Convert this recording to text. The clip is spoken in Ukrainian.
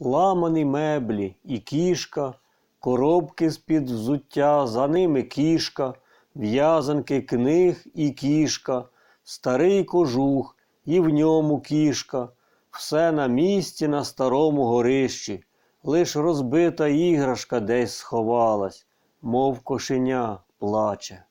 ламані меблі і кішка, коробки з-під взуття, за ними кішка, в'язанки книг і кішка, старий кожух, і в ньому кішка, все на місці на старому горищі, лиш розбита іграшка десь сховалась, мов кошеня плаче.